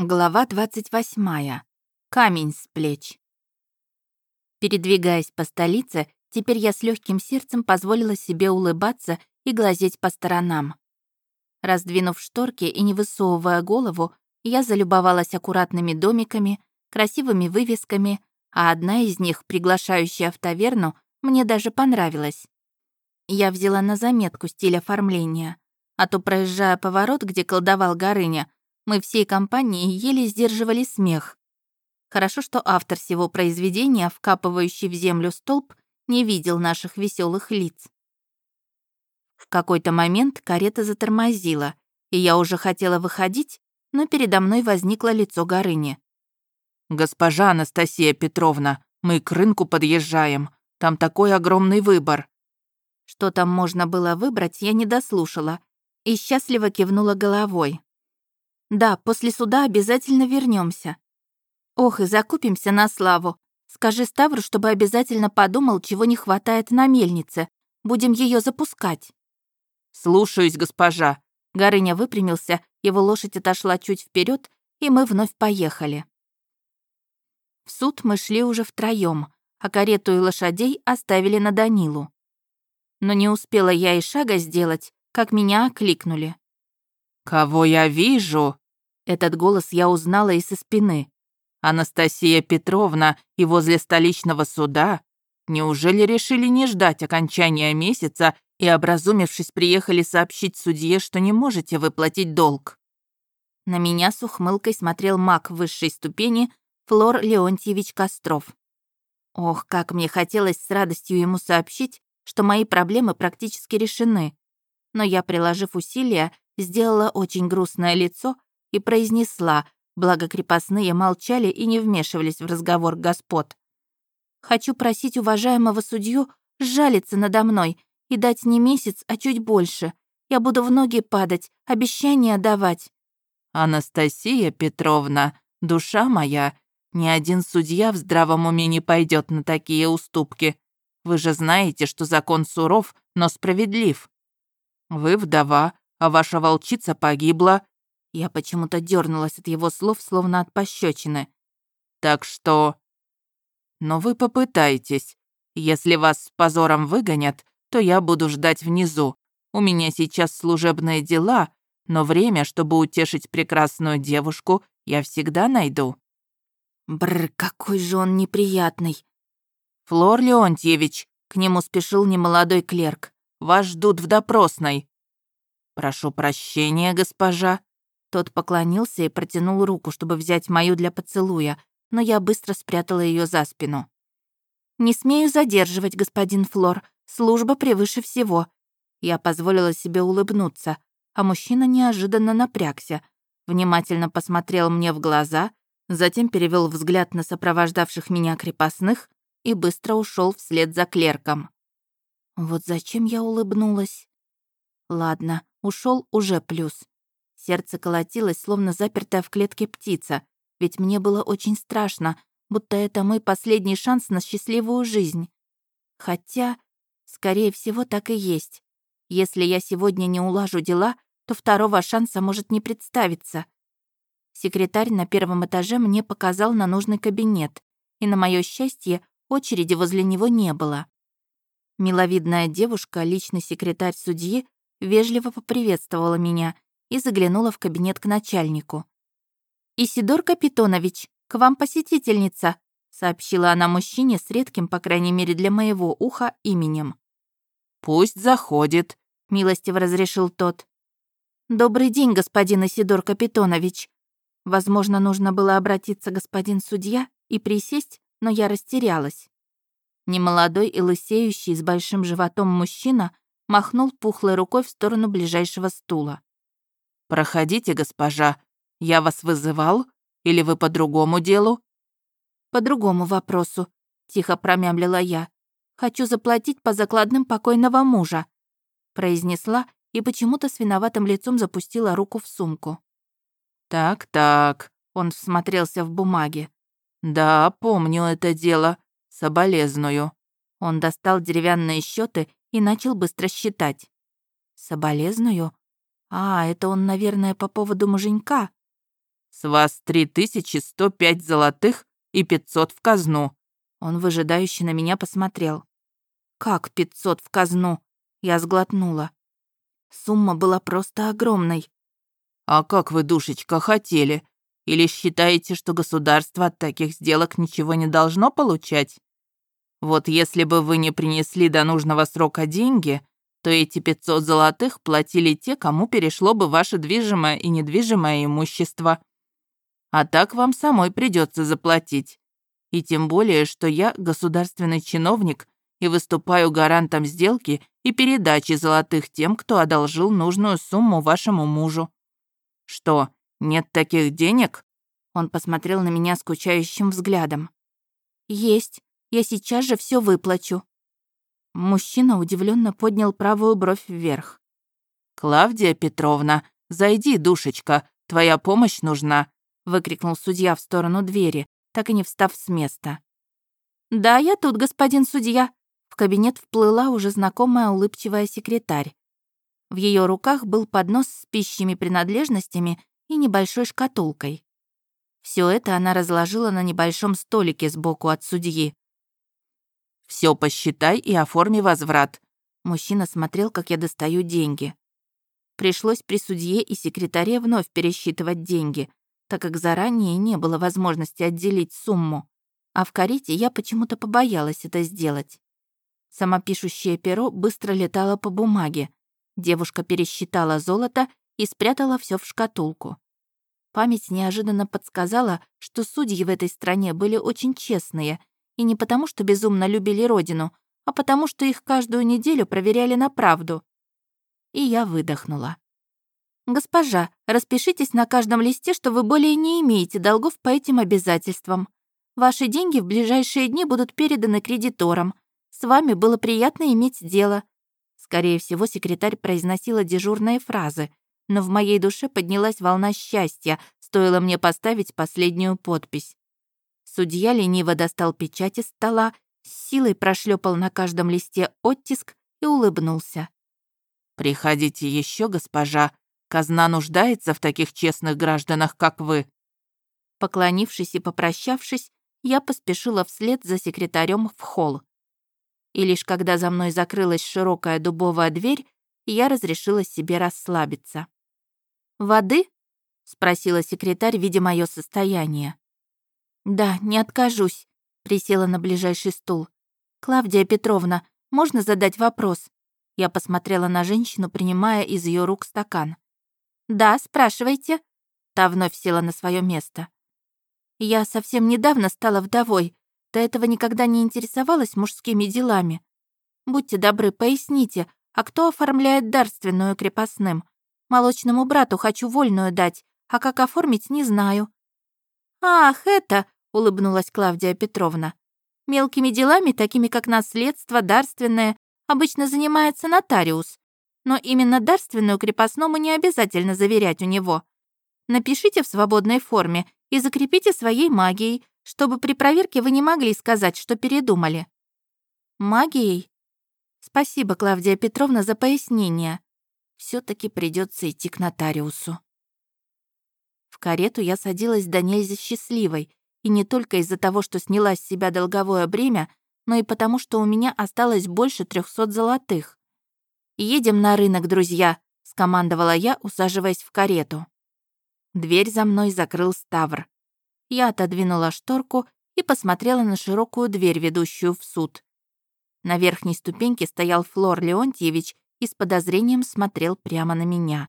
Глава 28. Камень с плеч. Передвигаясь по столице, теперь я с легким сердцем позволила себе улыбаться и глазеть по сторонам. Раздвинув шторки и не высовывая голову, я залюбовалась аккуратными домиками, красивыми вывесками, а одна из них, приглашающая в таверну, мне даже понравилась. Я взяла на заметку стиль оформления, а то, проезжая поворот, где колдовал Горыня, мы всей компанией еле сдерживали смех. Хорошо, что автор всего произведения, вкапывающий в землю столб, не видел наших веселых лиц. В какой-то момент карета затормозила, и я уже хотела выходить, но передо мной возникло лицо Горыни. «Госпожа Анастасия Петровна, мы к рынку подъезжаем. Там такой огромный выбор». Что там можно было выбрать, я не дослушала и счастливо кивнула головой. Да, после суда обязательно вернемся. Ох, и закупимся на славу. Скажи Ставру, чтобы обязательно подумал, чего не хватает на мельнице. Будем ее запускать. Слушаюсь, госпожа. Горыня выпрямился, его лошадь отошла чуть вперед, и мы вновь поехали. В суд мы шли уже втроем, а карету и лошадей оставили на Данилу. Но не успела я и шага сделать, как меня окликнули. «Кого я вижу?» Этот голос я узнала из-за спины. «Анастасия Петровна и возле столичного суда? Неужели решили не ждать окончания месяца и, образумившись, приехали сообщить судье, что не можете выплатить долг?» На меня с ухмылкой смотрел маг высшей ступени Флор Леонтьевич Костров. Ох, как мне хотелось с радостью ему сообщить, что мои проблемы практически решены. Но я, приложив усилия, сделала очень грустное лицо и произнесла, благо крепостные молчали и не вмешивались в разговор господ. «Хочу просить уважаемого судью сжалиться надо мной и дать не месяц, а чуть больше. Я буду в ноги падать, обещания давать». «Анастасия Петровна, душа моя, ни один судья в здравом уме не пойдет на такие уступки. Вы же знаете, что закон суров, но справедлив. Вы вдова, а ваша волчица погибла». Я почему-то дернулась от его слов, словно от пощечины. «Так что...» «Но вы попытайтесь. Если вас с позором выгонят, то я буду ждать внизу. У меня сейчас служебные дела, но время, чтобы утешить прекрасную девушку, я всегда найду». Бррр, какой же он неприятный. «Флор Леонтьевич», — к нему спешил немолодой клерк, «вас ждут в допросной». «Прошу прощения, госпожа». Тот поклонился и протянул руку, чтобы взять мою для поцелуя, но я быстро спрятала ее за спину. «Не смею задерживать, господин Флор. Служба превыше всего». Я позволила себе улыбнуться, а мужчина неожиданно напрягся, внимательно посмотрел мне в глаза, затем перевел взгляд на сопровождавших меня крепостных и быстро ушел вслед за клерком. Вот зачем я улыбнулась? Ладно, ушел уже плюс. Сердце колотилось, словно запертая в клетке птица, ведь мне было очень страшно, будто это мой последний шанс на счастливую жизнь. Хотя, скорее всего, так и есть. Если я сегодня не улажу дела, то второго шанса может не представиться. Секретарь на первом этаже мне показал на нужный кабинет, и на мое счастье очереди возле него не было. Миловидная девушка, личный секретарь судьи, вежливо поприветствовала меня и заглянула в кабинет к начальнику. «Исидор Капитонович, к вам посетительница», сообщила она мужчине с редким, по крайней мере для моего уха, именем. «Пусть заходит», — милостиво разрешил тот. «Добрый день, господин Исидор Капитонович». Возможно, нужно было обратиться господин судья и присесть, но я растерялась. Немолодой и лысеющий с большим животом мужчина махнул пухлой рукой в сторону ближайшего стула. «Проходите, госпожа. Я вас вызывал? Или вы по другому делу?» «По другому вопросу», — тихо промямлила я. «Хочу заплатить по закладным покойного мужа», — произнесла и почему-то с виноватым лицом запустила руку в сумку. «Так-так», — он всмотрелся в бумаги. «Да, помню это дело. Соболезную». Он достал деревянные счеты и начал быстро считать. «Соболезную? А, это он, наверное, по поводу муженька». С вас 3105 золотых и 500 в казну». Он выжидающе на меня посмотрел. «Как 500 в казну?» Я сглотнула. Сумма была просто огромной. «А как вы, душечка, хотели? Или считаете, что государство от таких сделок ничего не должно получать? Вот если бы вы не принесли до нужного срока деньги, то эти 500 золотых платили те, кому перешло бы ваше движимое и недвижимое имущество. А так вам самой придется заплатить. И тем более, что я государственный чиновник и выступаю гарантом сделки и передачи золотых тем, кто одолжил нужную сумму вашему мужу. Что, нет таких денег? Он посмотрел на меня скучающим взглядом. Есть. Я сейчас же все выплачу. Мужчина удивленно поднял правую бровь вверх. «Клавдия Петровна, зайди, душечка, твоя помощь нужна», выкрикнул судья в сторону двери, так и не встав с места. «Да, я тут, господин судья». В кабинет вплыла уже знакомая улыбчивая секретарь. В ее руках был поднос с пищими принадлежностями и небольшой шкатулкой. Все это она разложила на небольшом столике сбоку от судьи. Все посчитай и оформи возврат». Мужчина смотрел, как я достаю деньги. Пришлось при судье и секретаре вновь пересчитывать деньги, так как заранее не было возможности отделить сумму. А в карете я почему-то побоялась это сделать. Самопишущее перо быстро летало по бумаге. Девушка пересчитала золото и спрятала все в шкатулку. Память неожиданно подсказала, что судьи в этой стране были очень честные, и не потому, что безумно любили родину, а потому, что их каждую неделю проверяли на правду. И я выдохнула. «Госпожа, распишитесь на каждом листе, что вы более не имеете долгов по этим обязательствам. Ваши деньги в ближайшие дни будут переданы кредиторам. С вами было приятно иметь дело». Скорее всего, секретарь произносила дежурные фразы, но в моей душе поднялась волна счастья, стоило мне поставить последнюю подпись. Судья лениво достал печать из стола, с силой прошлепал на каждом листе оттиск и улыбнулся. «Приходите еще, госпожа. Казна нуждается в таких честных гражданах, как вы». Поклонившись и попрощавшись, я поспешила вслед за секретарем в холл. И лишь когда за мной закрылась широкая дубовая дверь, я разрешила себе расслабиться. «Воды?» — спросила секретарь, видя мое состояние. «Да, не откажусь», — присела на ближайший стул. «Клавдия Петровна, можно задать вопрос?» Я посмотрела на женщину, принимая из ее рук стакан. «Да, спрашивайте». Та вновь села на свое место. «Я совсем недавно стала вдовой. До этого никогда не интересовалась мужскими делами. Будьте добры, поясните, а кто оформляет дарственную крепостным? Молочному брату хочу вольную дать, а как оформить, не знаю». «Ах, это!» — улыбнулась Клавдия Петровна. «Мелкими делами, такими как наследство, дарственное, обычно занимается нотариус но именно дарственную крепостному не обязательно заверять у него. Напишите в свободной форме и закрепите своей магией, чтобы при проверке вы не могли сказать, что передумали. Магией? Спасибо, Клавдия Петровна, за пояснение. все таки придется идти к нотариусу. В карету я садилась до нельзя счастливой, и не только из-за того, что сняла с себя долговое бремя, но и потому, что у меня осталось больше трехсот золотых. «Едем на рынок, друзья», — скомандовала я, усаживаясь в карету. Дверь за мной закрыл Ставр. Я отодвинула шторку и посмотрела на широкую дверь, ведущую в суд. На верхней ступеньке стоял Флор Леонтьевич и с подозрением смотрел прямо на меня.